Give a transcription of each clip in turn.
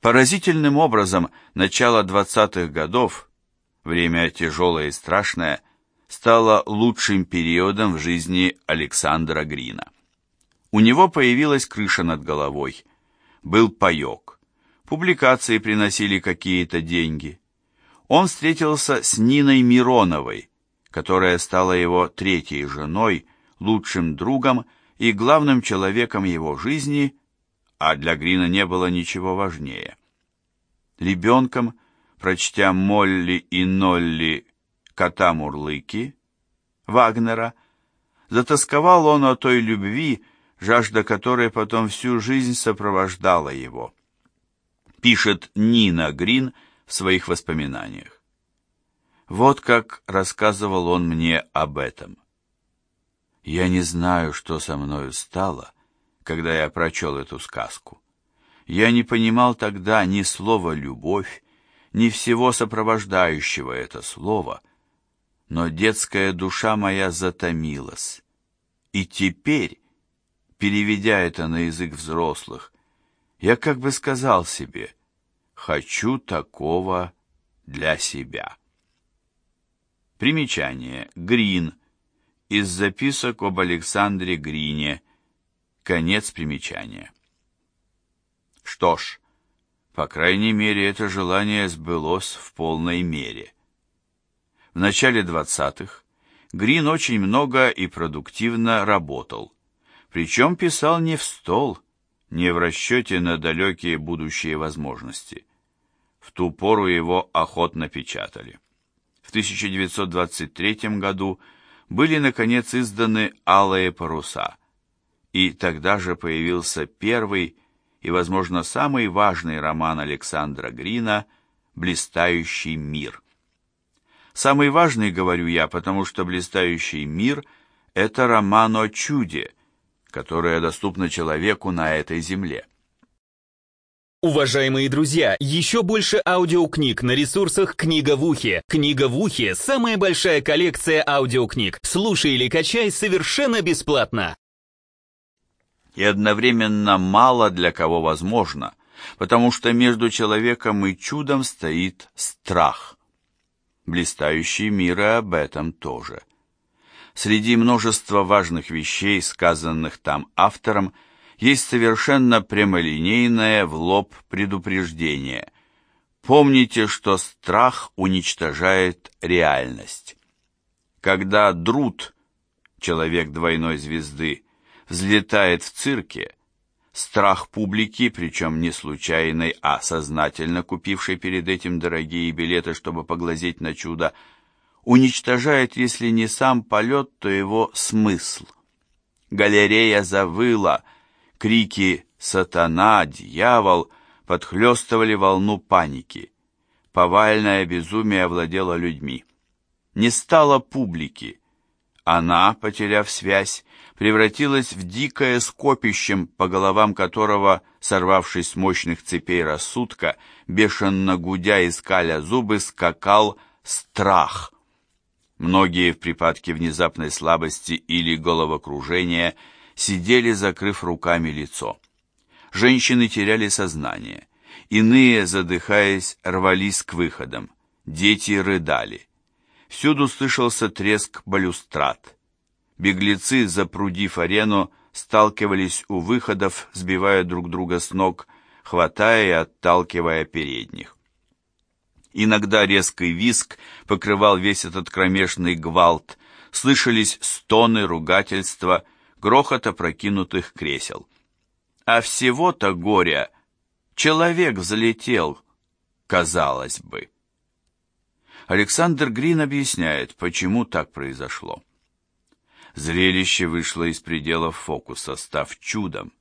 Поразительным образом начало 20-х годов, время тяжелое и страшное, стало лучшим периодом в жизни Александра Грина. У него появилась крыша над головой, был паек, публикации приносили какие-то деньги. Он встретился с Ниной Мироновой, которая стала его третьей женой, лучшим другом и главным человеком его жизни, а для Грина не было ничего важнее. Ребенком, прочтя Молли и Нолли кота Мурлыки, Вагнера, затасковал он о той любви, жажда которой потом всю жизнь сопровождала его. Пишет Нина Грин в своих воспоминаниях. Вот как рассказывал он мне об этом. Я не знаю, что со мною стало, когда я прочел эту сказку. Я не понимал тогда ни слова «любовь», ни всего сопровождающего это слово, но детская душа моя затомилась. И теперь, переведя это на язык взрослых, я как бы сказал себе «хочу такого для себя». Примечание. Грин. Из записок об Александре Грине. Конец примечания. Что ж, по крайней мере, это желание сбылось в полной мере. В начале 20-х Грин очень много и продуктивно работал. Причем писал не в стол, не в расчете на далекие будущие возможности. В ту пору его охотно печатали в 1923 году были, наконец, изданы «Алые паруса», и тогда же появился первый и, возможно, самый важный роман Александра Грина «Блистающий мир». Самый важный, говорю я, потому что «Блистающий мир» — это роман о чуде, которое доступно человеку на этой земле. Уважаемые друзья, еще больше аудиокниг на ресурсах «Книга в ухе». «Книга в ухе» — самая большая коллекция аудиокниг. Слушай или качай совершенно бесплатно. И одновременно мало для кого возможно, потому что между человеком и чудом стоит страх. Блистающий мир и об этом тоже. Среди множества важных вещей, сказанных там автором, — есть совершенно прямолинейное в лоб предупреждение. Помните, что страх уничтожает реальность. Когда Друт, человек двойной звезды, взлетает в цирке, страх публики, причем не случайный, а сознательно купивший перед этим дорогие билеты, чтобы поглазеть на чудо, уничтожает, если не сам полет, то его смысл. Галерея завыла — Крики «Сатана! Дьявол!» подхлестывали волну паники. Повальное безумие овладело людьми. Не стало публики. Она, потеряв связь, превратилась в дикое скопищем, по головам которого, сорвавшись с мощных цепей рассудка, бешено гудя и скаля зубы, скакал страх. Многие в припадке внезапной слабости или головокружения – сидели, закрыв руками лицо. Женщины теряли сознание. Иные, задыхаясь, рвались к выходам. Дети рыдали. Всюду слышался треск балюстрат. Беглецы, запрудив арену, сталкивались у выходов, сбивая друг друга с ног, хватая и отталкивая передних. Иногда резкий виск покрывал весь этот кромешный гвалт, слышались стоны, ругательства — грохот опрокинутых кресел. А всего-то горя человек взлетел, казалось бы. Александр Грин объясняет, почему так произошло. Зрелище вышло из пределов фокуса, став чудом,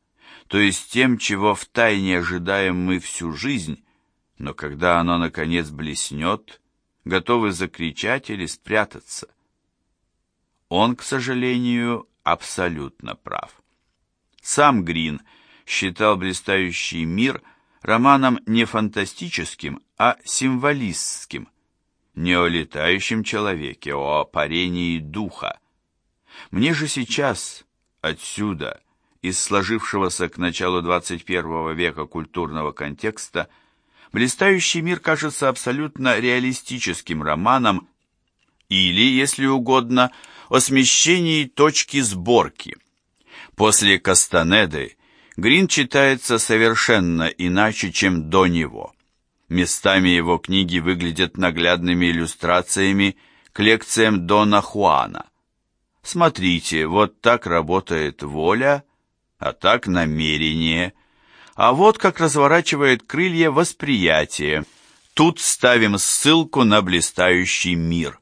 то есть тем, чего втайне ожидаем мы всю жизнь, но когда оно, наконец, блеснет, готовы закричать или спрятаться. Он, к сожалению, абсолютно прав. Сам Грин считал «Блистающий мир» романом не фантастическим, а символистским, не о летающем человеке, а о парении духа. Мне же сейчас, отсюда, из сложившегося к началу 21 века культурного контекста, Блистающий мир кажется абсолютно реалистическим романом или, если угодно, о смещении точки сборки. После Кастанеды Грин читается совершенно иначе, чем до него. Местами его книги выглядят наглядными иллюстрациями к лекциям Дона Хуана. Смотрите, вот так работает воля, а так намерение – а вот как разворачивает крылья восприятие. Тут ставим ссылку на блистающий мир.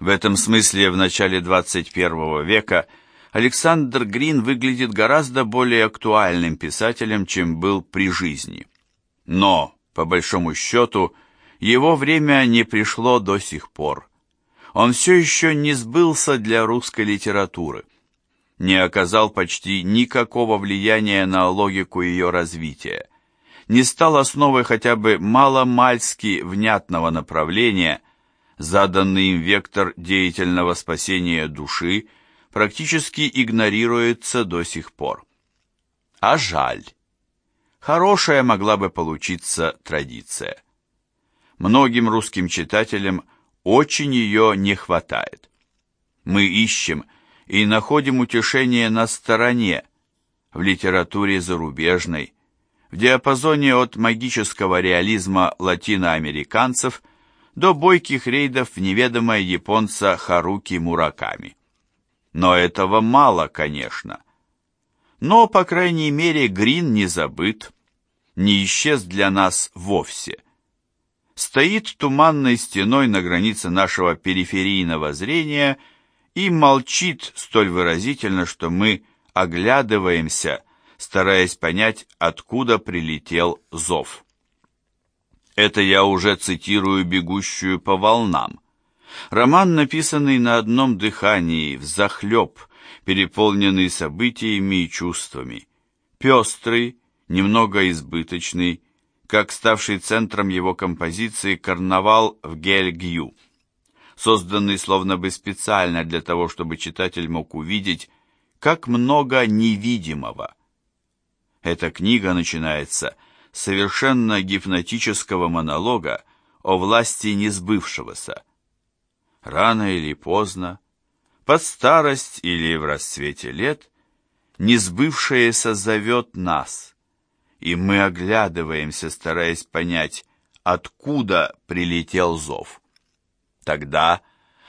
В этом смысле в начале 21 века Александр Грин выглядит гораздо более актуальным писателем, чем был при жизни. Но, по большому счету, его время не пришло до сих пор. Он все еще не сбылся для русской литературы не оказал почти никакого влияния на логику ее развития, не стал основой хотя бы маломальски внятного направления, заданный им вектор деятельного спасения души практически игнорируется до сих пор. А жаль. Хорошая могла бы получиться традиция. Многим русским читателям очень ее не хватает. Мы ищем – и находим утешение на стороне, в литературе зарубежной, в диапазоне от магического реализма латиноамериканцев до бойких рейдов в неведомое японца Харуки Мураками. Но этого мало, конечно. Но, по крайней мере, Грин не забыт, не исчез для нас вовсе. Стоит туманной стеной на границе нашего периферийного зрения – и молчит столь выразительно, что мы оглядываемся, стараясь понять, откуда прилетел зов. Это я уже цитирую «Бегущую по волнам». Роман, написанный на одном дыхании, взахлеб, переполненный событиями и чувствами. Пестрый, немного избыточный, как ставший центром его композиции «Карнавал в Гельгью» созданный словно бы специально для того, чтобы читатель мог увидеть, как много невидимого. Эта книга начинается с совершенно гипнотического монолога о власти несбывшегося. Рано или поздно, под старость или в расцвете лет, несбывшееся зовет нас, и мы оглядываемся, стараясь понять, откуда прилетел зов. Тогда,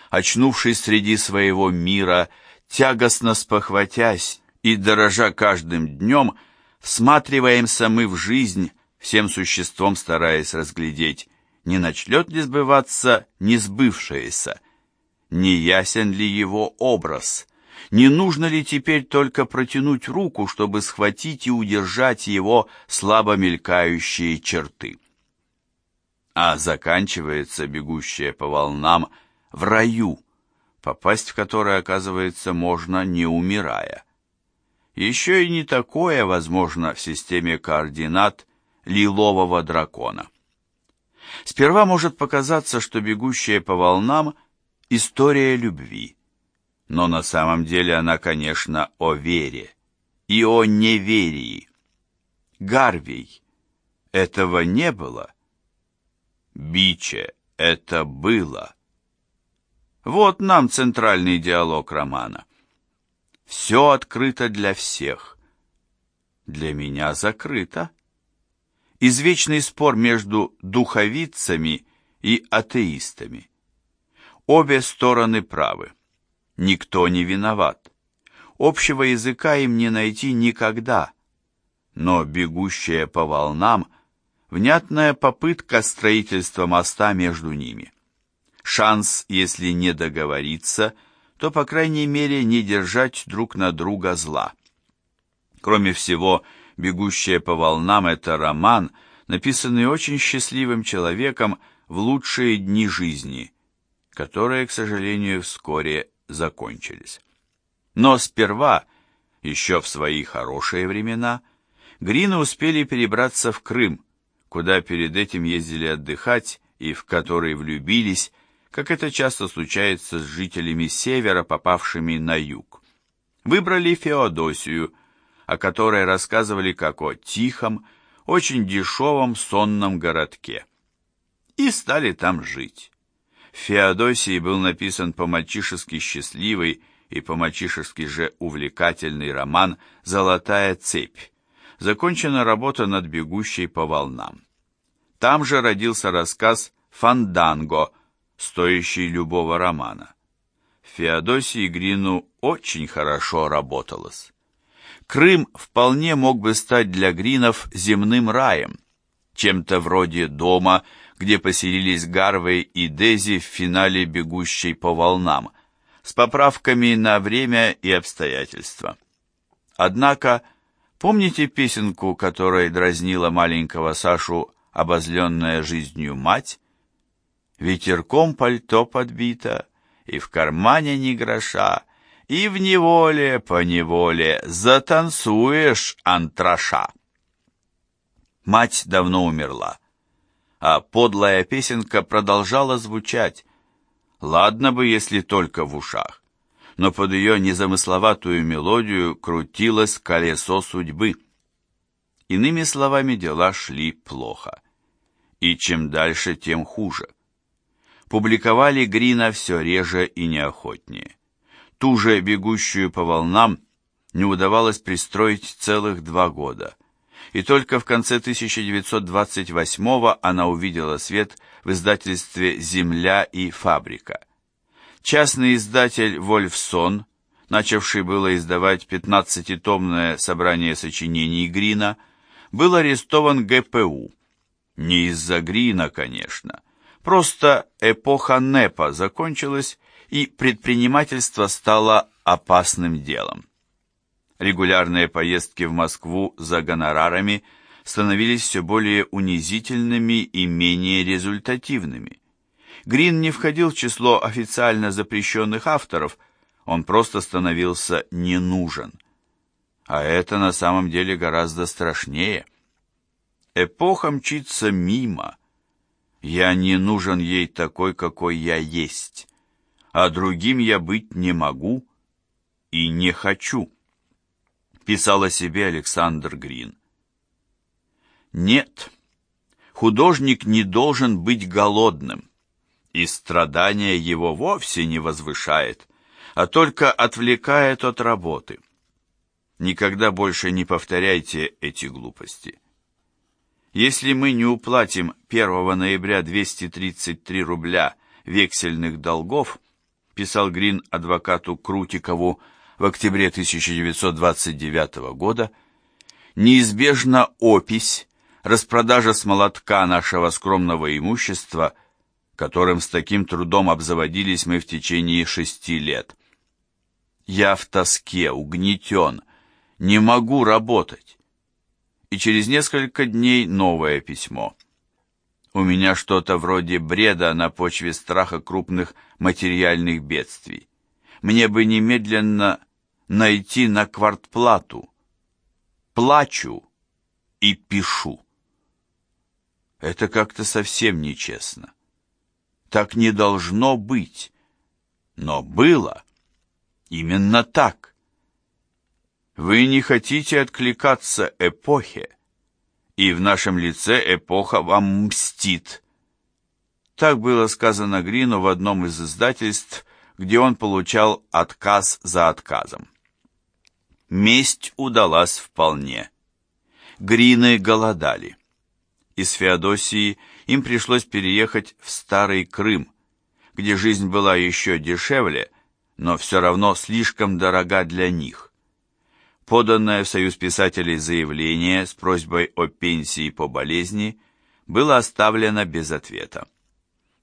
очнувшись среди своего мира, тягостно спохватясь и дорожа каждым днем, всматриваемся мы в жизнь, всем существом стараясь разглядеть, не начнет ли сбываться несбывшееся, не ясен ли его образ, не нужно ли теперь только протянуть руку, чтобы схватить и удержать его слабо мелькающие черты а заканчивается бегущая по волнам в раю, попасть в который, оказывается, можно не умирая. Еще и не такое возможно в системе координат лилового дракона. Сперва может показаться, что бегущая по волнам – история любви, но на самом деле она, конечно, о вере и о неверии. Гарвей, этого не было – Биче, это было. Вот нам центральный диалог романа. Все открыто для всех. Для меня закрыто. Извечный спор между духовицами и атеистами. Обе стороны правы. Никто не виноват. Общего языка им не найти никогда. Но бегущая по волнам – внятная попытка строительства моста между ними. Шанс, если не договориться, то, по крайней мере, не держать друг на друга зла. Кроме всего, «Бегущая по волнам» — это роман, написанный очень счастливым человеком в лучшие дни жизни, которые, к сожалению, вскоре закончились. Но сперва, еще в свои хорошие времена, Грины успели перебраться в Крым, куда перед этим ездили отдыхать и в который влюбились, как это часто случается с жителями севера, попавшими на юг. Выбрали Феодосию, о которой рассказывали как о тихом, очень дешевом сонном городке. И стали там жить. Феодосии был написан по-мальчишески счастливый и по-мальчишески же увлекательный роман «Золотая цепь». Закончена работа над «Бегущей по волнам». Там же родился рассказ «Фанданго», стоящий любого романа. В Феодосии Грину очень хорошо работалось. Крым вполне мог бы стать для Гринов земным раем, чем-то вроде дома, где поселились Гарвей и Дези в финале «Бегущей по волнам», с поправками на время и обстоятельства. Однако, помните песенку, которая дразнила маленького Сашу обозленная жизнью мать? Ветерком пальто подбито, и в кармане ни гроша, и в неволе, по неволе затанцуешь антраша. Мать давно умерла, а подлая песенка продолжала звучать. Ладно бы, если только в ушах, но под ее незамысловатую мелодию крутилось колесо судьбы. Иными словами, дела шли плохо. И чем дальше, тем хуже. Публиковали Грина все реже и неохотнее. Ту же «Бегущую по волнам» не удавалось пристроить целых два года. И только в конце 1928-го она увидела свет в издательстве «Земля и фабрика». Частный издатель Вольфсон, начавший было издавать 15-томное собрание сочинений Грина, был арестован ГПУ. Не из-за Грина, конечно. Просто эпоха НЭПа закончилась, и предпринимательство стало опасным делом. Регулярные поездки в Москву за гонорарами становились все более унизительными и менее результативными. Грин не входил в число официально запрещенных авторов, он просто становился не нужен. А это на самом деле гораздо страшнее. Эпоха мчится мимо. Я не нужен ей такой, какой я есть а другим я быть не могу и не хочу, писал о себе Александр Грин. Нет, художник не должен быть голодным, и страдания его вовсе не возвышает, а только отвлекает от работы. Никогда больше не повторяйте эти глупости. Если мы не уплатим 1 ноября 233 рубля вексельных долгов, писал Грин адвокату Крутикову в октябре 1929 года, неизбежна опись, распродажа с молотка нашего скромного имущества, которым с таким трудом обзаводились мы в течение шести лет. Я в тоске, угнетен, не могу работать. И через несколько дней новое письмо – у меня что-то вроде бреда на почве страха крупных материальных бедствий. Мне бы немедленно найти на квартплату. Плачу и пишу. Это как-то совсем нечестно. Так не должно быть. Но было. Именно так. Вы не хотите откликаться эпохе, и в нашем лице эпоха вам мстит. Так было сказано Грину в одном из издательств, где он получал отказ за отказом. Месть удалась вполне. Грины голодали. Из Феодосии им пришлось переехать в Старый Крым, где жизнь была еще дешевле, но все равно слишком дорога для них. Поданное в Союз писателей заявление с просьбой о пенсии по болезни было оставлено без ответа.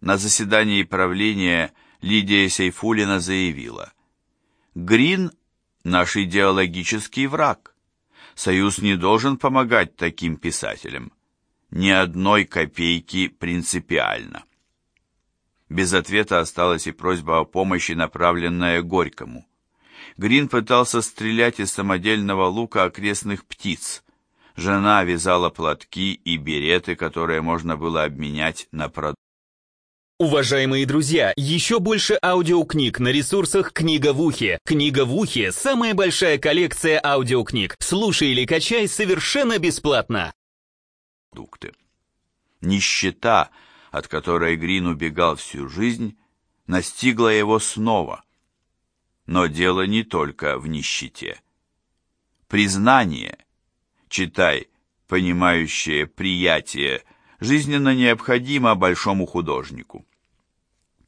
На заседании правления Лидия Сейфулина заявила, «Грин – наш идеологический враг. Союз не должен помогать таким писателям. Ни одной копейки принципиально». Без ответа осталась и просьба о помощи, направленная Горькому. Грин пытался стрелять из самодельного лука окрестных птиц. Жена вязала платки и береты, которые можно было обменять на продукты. Уважаемые друзья, еще больше аудиокниг на ресурсах «Книга в ухе». «Книга в ухе» — самая большая коллекция аудиокниг. Слушай или качай совершенно бесплатно. продукты. Нищета, от которой Грин убегал всю жизнь, настигла его снова. Но дело не только в нищете. Признание, читай, понимающее приятие, жизненно необходимо большому художнику.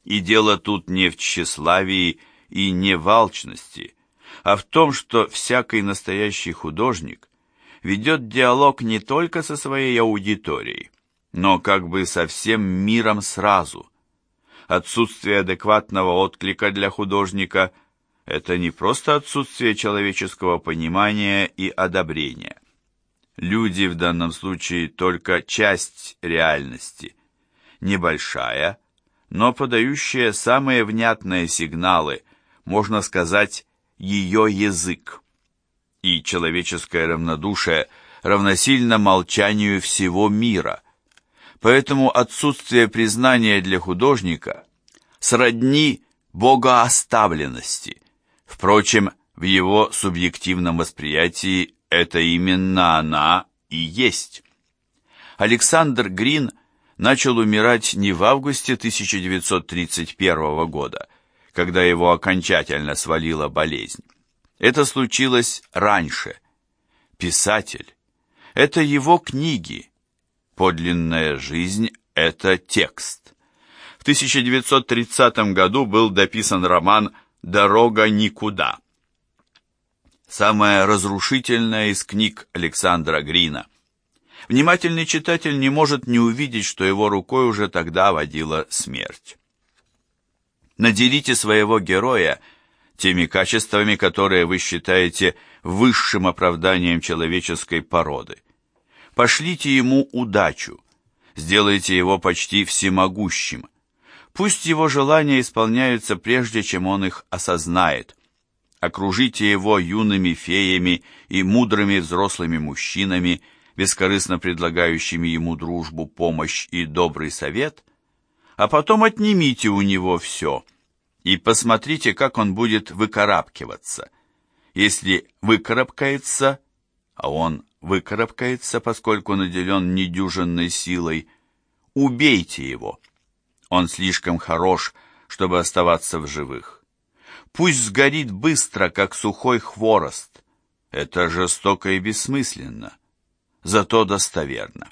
И дело тут не в тщеславии и не в алчности, а в том, что всякий настоящий художник ведет диалог не только со своей аудиторией, но как бы со всем миром сразу. Отсутствие адекватного отклика для художника – это не просто отсутствие человеческого понимания и одобрения. Люди в данном случае только часть реальности, небольшая, но подающая самые внятные сигналы, можно сказать, ее язык. И человеческое равнодушие равносильно молчанию всего мира. Поэтому отсутствие признания для художника сродни богооставленности. Впрочем, в его субъективном восприятии это именно она и есть. Александр Грин начал умирать не в августе 1931 года, когда его окончательно свалила болезнь. Это случилось раньше. Писатель – это его книги. Подлинная жизнь – это текст. В 1930 году был дописан роман «Дорога никуда», самая разрушительная из книг Александра Грина. Внимательный читатель не может не увидеть, что его рукой уже тогда водила смерть. Наделите своего героя теми качествами, которые вы считаете высшим оправданием человеческой породы. Пошлите ему удачу, сделайте его почти всемогущим. Пусть его желания исполняются прежде, чем он их осознает окружите его юными феями и мудрыми взрослыми мужчинами, бескорыстно предлагающими ему дружбу, помощь и добрый совет, а потом отнимите у него все и посмотрите, как он будет выкарабкиваться. Если выкарабкается, а он выкарабкается, поскольку наделен недюжинной силой, убейте его. Он слишком хорош, чтобы оставаться в живых. Пусть сгорит быстро, как сухой хворост. Это жестоко и бессмысленно, зато достоверно.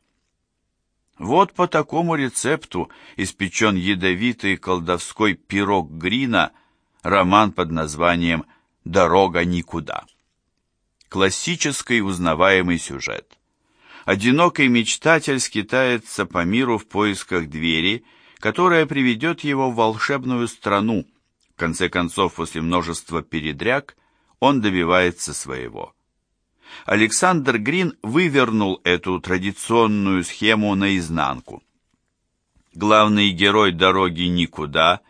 Вот по такому рецепту испечен ядовитый колдовской пирог Грина, роман под названием «Дорога никуда». Классический узнаваемый сюжет. Одинокий мечтатель скитается по миру в поисках двери, которая приведет его в волшебную страну – в конце концов, после множества передряг, он добивается своего. Александр Грин вывернул эту традиционную схему наизнанку. Главный герой «Дороги никуда»,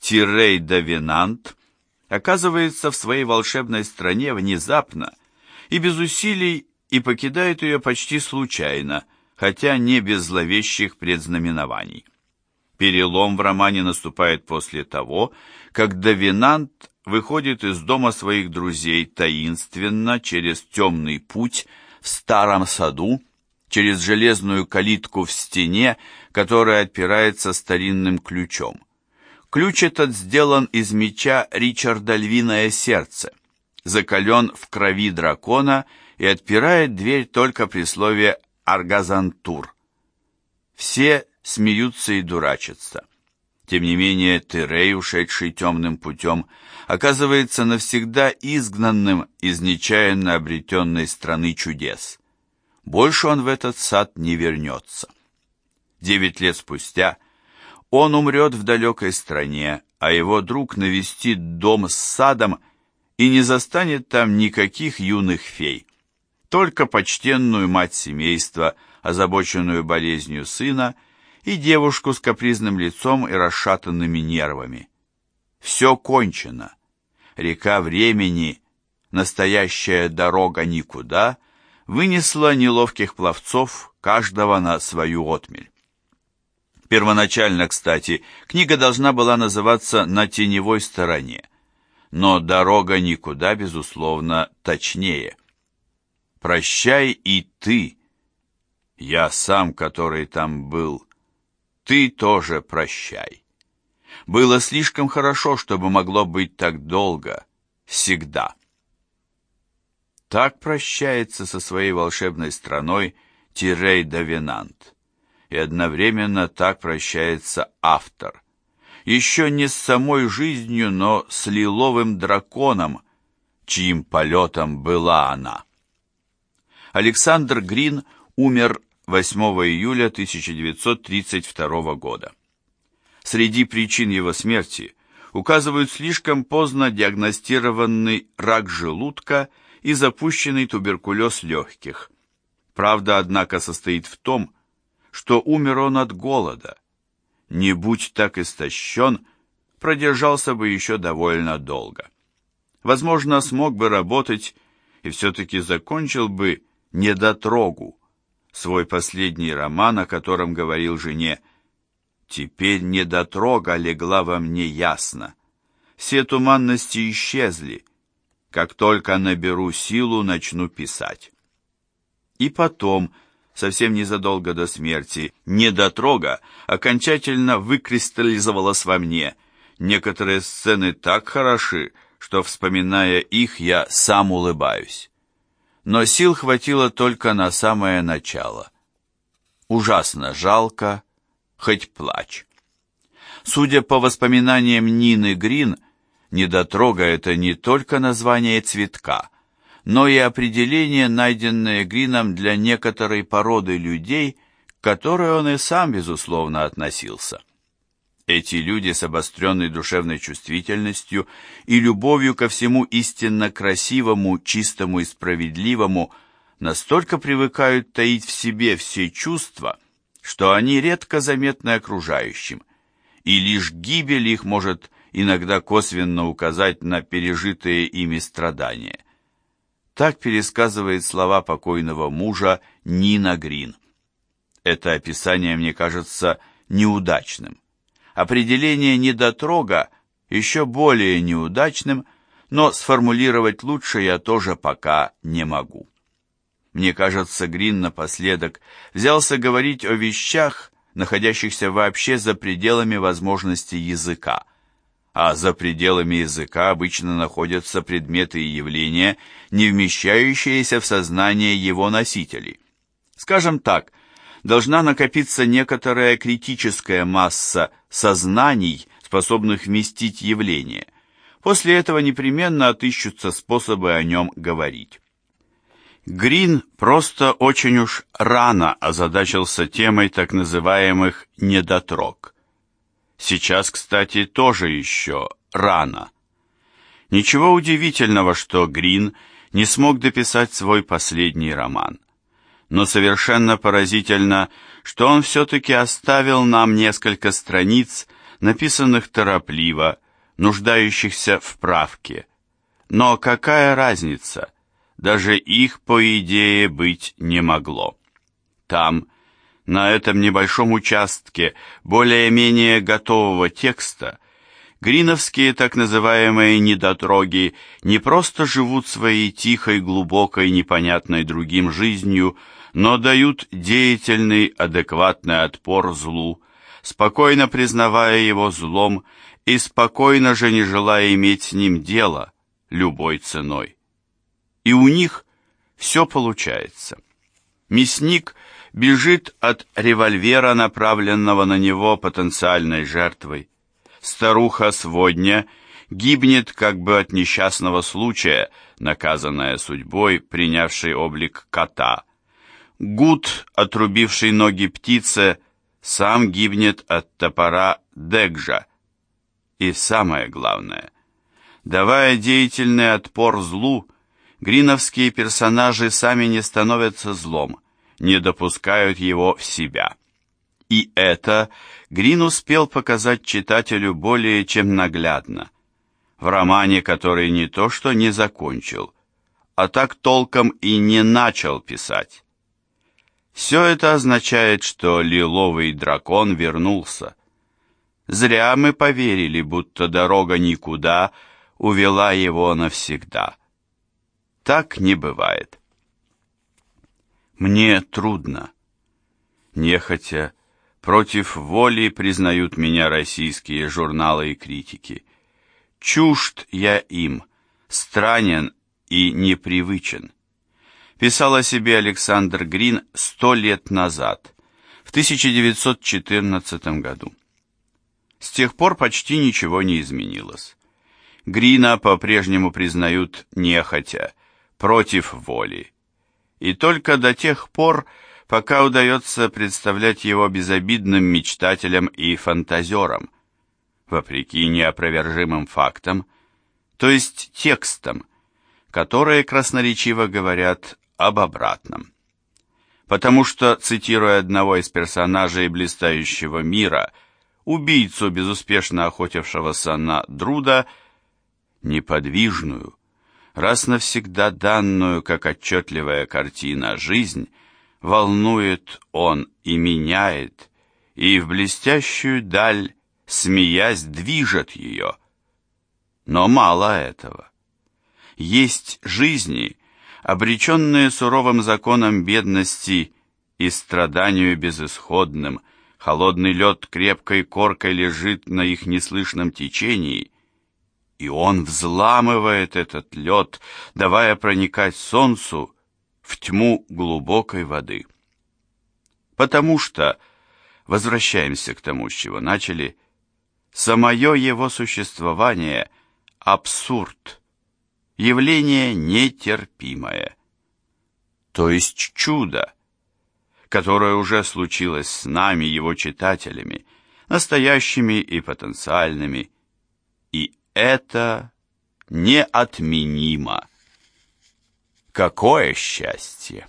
Тирей Давинант, оказывается в своей волшебной стране внезапно и без усилий и покидает ее почти случайно, хотя не без зловещих предзнаменований. Перелом в романе наступает после того, как Давинант выходит из дома своих друзей таинственно через темный путь в старом саду, через железную калитку в стене, которая отпирается старинным ключом. Ключ этот сделан из меча Ричарда Львиное Сердце, закален в крови дракона и отпирает дверь только при слове «Аргазантур». Все смеются и дурачатся. Тем не менее, Терей, ушедший темным путем, оказывается навсегда изгнанным из нечаянно обретенной страны чудес. Больше он в этот сад не вернется. Девять лет спустя он умрет в далекой стране, а его друг навестит дом с садом и не застанет там никаких юных фей, только почтенную мать семейства, озабоченную болезнью сына и девушку с капризным лицом и расшатанными нервами. Все кончено. Река времени, настоящая дорога никуда, вынесла неловких пловцов, каждого на свою отмель. Первоначально, кстати, книга должна была называться «На теневой стороне», но «Дорога никуда», безусловно, точнее. «Прощай и ты», Я сам, который там был. Ты тоже прощай. Было слишком хорошо, чтобы могло быть так долго, всегда. Так прощается со своей волшебной страной Тирей Давинант. И одновременно так прощается автор. Еще не с самой жизнью, но с лиловым драконом, чьим полетом была она. Александр Грин умер 8 июля 1932 года. Среди причин его смерти указывают слишком поздно диагностированный рак желудка и запущенный туберкулез легких. Правда, однако, состоит в том, что умер он от голода. Не будь так истощен, продержался бы еще довольно долго. Возможно, смог бы работать и все-таки закончил бы недотрогу, свой последний роман, о котором говорил жене. Теперь недотрога легла во мне ясно. Все туманности исчезли. Как только наберу силу, начну писать. И потом, совсем незадолго до смерти, недотрога окончательно выкристаллизовалась во мне. Некоторые сцены так хороши, что, вспоминая их, я сам улыбаюсь но сил хватило только на самое начало. Ужасно жалко, хоть плачь. Судя по воспоминаниям Нины Грин, недотрога — это не только название цветка, но и определение, найденное Грином для некоторой породы людей, к которой он и сам, безусловно, относился. Эти люди с обостренной душевной чувствительностью и любовью ко всему истинно красивому, чистому и справедливому настолько привыкают таить в себе все чувства, что они редко заметны окружающим, и лишь гибель их может иногда косвенно указать на пережитые ими страдания. Так пересказывает слова покойного мужа Нина Грин. Это описание мне кажется неудачным. Определение недотрога еще более неудачным, но сформулировать лучше я тоже пока не могу. Мне кажется, Грин напоследок взялся говорить о вещах, находящихся вообще за пределами возможностей языка. А за пределами языка обычно находятся предметы и явления, не вмещающиеся в сознание его носителей. Скажем так, должна накопиться некоторая критическая масса сознаний, способных вместить явление. После этого непременно отыщутся способы о нем говорить. Грин просто очень уж рано озадачился темой так называемых недотрог. Сейчас, кстати, тоже еще рано. Ничего удивительного, что Грин не смог дописать свой последний роман но совершенно поразительно, что он все-таки оставил нам несколько страниц, написанных торопливо, нуждающихся в правке. Но какая разница? Даже их, по идее, быть не могло. Там, на этом небольшом участке более-менее готового текста, Гриновские так называемые недотроги не просто живут своей тихой, глубокой, непонятной другим жизнью, но дают деятельный, адекватный отпор злу, спокойно признавая его злом и спокойно же не желая иметь с ним дело любой ценой. И у них все получается. Мясник бежит от револьвера, направленного на него потенциальной жертвой. Старуха-сводня гибнет как бы от несчастного случая, наказанная судьбой, принявшей облик кота – Гуд, отрубивший ноги птице, сам гибнет от топора Дегжа. И самое главное, давая деятельный отпор злу, гриновские персонажи сами не становятся злом, не допускают его в себя. И это Грин успел показать читателю более чем наглядно. В романе, который не то что не закончил, а так толком и не начал писать. Все это означает, что лиловый дракон вернулся. Зря мы поверили, будто дорога никуда увела его навсегда. Так не бывает. Мне трудно. Нехотя, против воли признают меня российские журналы и критики. Чужд я им, странен и непривычен. Писал о себе Александр Грин сто лет назад, в 1914 году. С тех пор почти ничего не изменилось. Грина по-прежнему признают нехотя, против воли. И только до тех пор, пока удается представлять его безобидным мечтателем и фантазером, вопреки неопровержимым фактам, то есть текстам, которые красноречиво говорят об обратном. Потому что, цитируя одного из персонажей блистающего мира, убийцу, безуспешно охотившегося на Друда, неподвижную, раз навсегда данную, как отчетливая картина, жизнь, волнует он и меняет, и в блестящую даль, смеясь, движет ее. Но мало этого. Есть жизни, обреченные суровым законом бедности и страданию безысходным, холодный лед крепкой коркой лежит на их неслышном течении, и он взламывает этот лед, давая проникать солнцу в тьму глубокой воды. Потому что, возвращаемся к тому, с чего начали, самое его существование – абсурд, явление нетерпимое, то есть чудо, которое уже случилось с нами, его читателями, настоящими и потенциальными, и это неотменимо. Какое счастье!